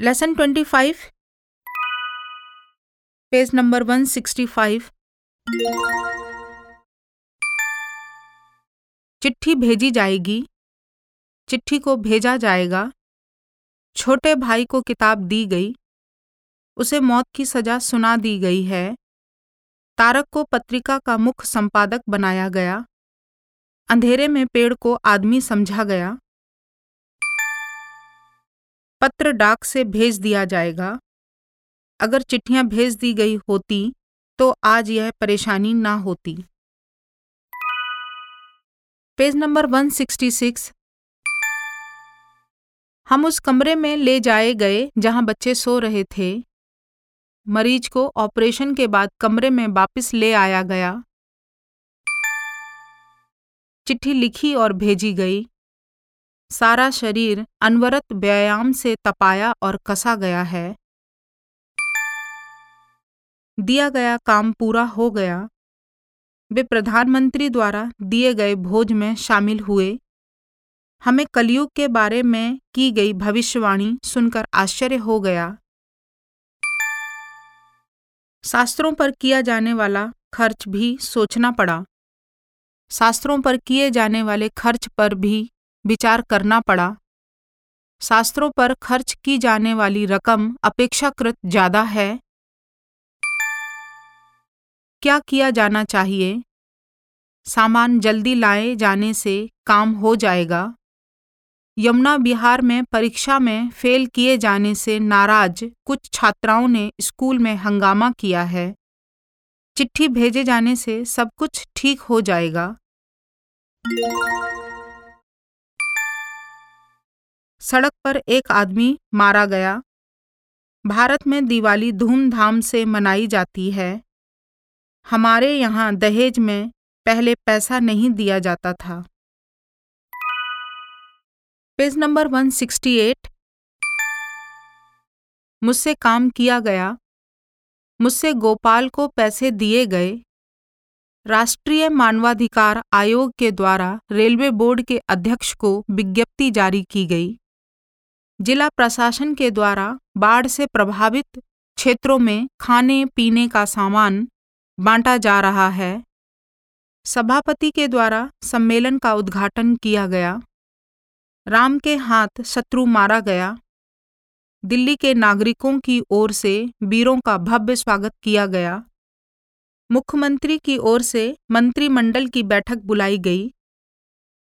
Lesson twenty five page number one sixty five चिट्ठी भेजी जाएगी। चिट्ठी को भेजा जाएगा। छोटे भाई को किताब दी गई। उसे मौत की सजा सुना दी गई है। तारक को पत्रिका का मुख्य संपादक बनाया गया। अंधेरे में पेड़ को आदमी समझा गया। पत्र डाक से भेज दिया जाएगा। अगर चिट्ठियाँ भेज दी गई होती तो आज यह परेशानी ना होती। पेज नंबर 166 हम उस कमरे में ले जाए गए, जहाँ बच्चे सो रहे थे। मरीज़ को ऑपरेशन के बाद कमरे में वापस ले आया गया। चिट्ठी लिखी और भेजी गई। सारा शरीर अनवरत व्यायाम से तपाया और कसा गया है। दिया गया काम पूरा हो गया। वे प्रधानमंत्री द्वारा दिए गए भोज में शामिल हुए। हमें कलयुग के बारे में की गई भविष्यवाणी सुनकर आश्चर्य हो गया। शास्त्रों पर किया जाने वाला खर्च भी सोचना पड़ा। शास्त्रों पर किए जाने वाले खर्च पर भी विचार करना पड़ा। शास्त्रों पर खर्च की जाने वाली रकम अपेक्षाकृत ज़्यादा है। क्या किया जाना चाहिए? सामान जल्दी लाए जाने से काम हो जाएगा। यमुना बिहार में परीक्षा में फेल किए जाने से नाराज़ कुछ छात्राओं ने स्कूल में हंगामा किया है। चिट्ठी भेजे जाने से सब कुछ ठीक हो जाएगा। सड़क पर एक आदमी मारा गया। भारत में दिवाली धूमधाम से मनाई जाती है। हमारे यहाँ दहेज में पहले पैसा नहीं दिया जाता था। पेज नंबर 168 मुझसे काम किया गया। मुझसे गोपाल को पैसे दिए गए। राष्ट्रीय मानवाधिकार आयोग के द्वारा रेलवे बोर्ड के अध्यक्ष को विज्ञप्ति जारी की गई। जिला प्रशासन के द्वारा बाढ़ से प्रभावित क्षेत्रों में खाने, पीने का सामान बांटा जा रहा है। सभापति के द्वारा सम्मेलन का उद्घाटन किया गया। राम के हाथ शत्रु मारा गया। दिल्ली के नागरिकों की ओर से वीरों का भव्य स्वागत किया गया। मुख्यमंत्री की ओर से मंत्रिमंडल की बैठक बुलाई गई।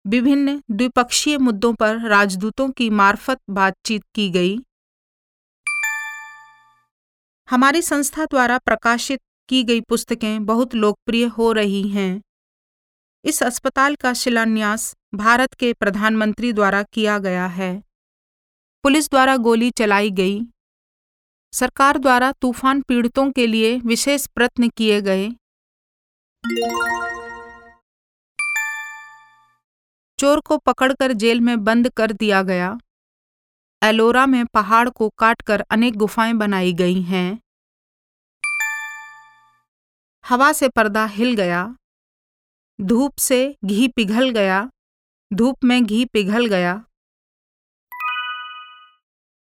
विभिन्न द्विपक्षीय मुद्दों पर राजदूतों की मार्फत बातचीत की गई। हमारी संस्था द्वारा प्रकाशित की गई पुस्तकें बहुत लोकप्रिय हो रही हैं। इस अस्पताल का शिलान्यास भारत के प्रधानमंत्री द्वारा किया गया है। पुलिस द्वारा गोली चलाई गई। सरकार द्वारा तूफ़ान पीड़ितों के लिए विशेष प्रयत्न किए गए। चोर को पकड़कर जेल में बंद कर दिया गया। एलोरा में पहाड़ को काटकर अनेक गुफाएँ बनाई गई हैं। हवा से पर्दा हिल गया। धूप से घी पिघल गया। धूप में घी पिघल गया।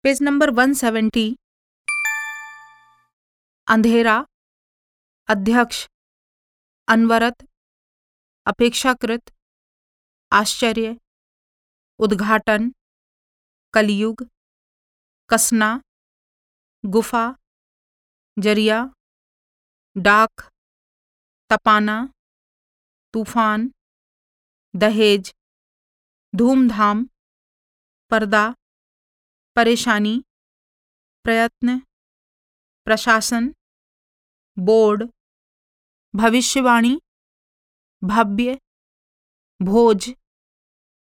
पेज नंबर 170 अंधेरा, अध्यक्ष, अनवरत, अपेक्षाकृत, आश्चर्य, उद्घाटन, कलयुग, कसना, गुफा, ज़रिया, डाक, तपाना, तूफ़ान, दहेज, धूमधाम, पर्दा, परेशानी, प्रयत्न, प्रशासन बोर्ड, भविष्यवाणी, भव्य, भोज,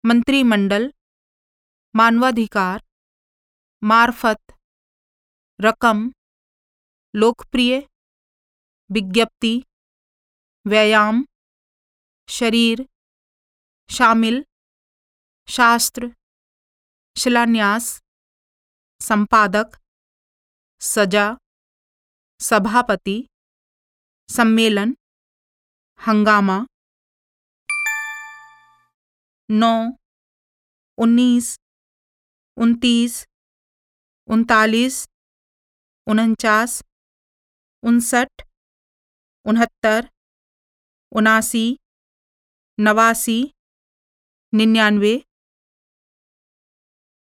मंत्रिमंडल, मानवाधिकार, मार्फत, रकम, लोकप्रिय, विज्ञप्ति, व्यायाम, शरीर, शामिल, शास्त्र, शिलान्यास, संपादक, सजा सभापति सम्मेलन हंगामा नौ उन्नीस उनतीस उनतालीस उनचास उनसठ उनहत्तर उनासी नवासी निन्यानवे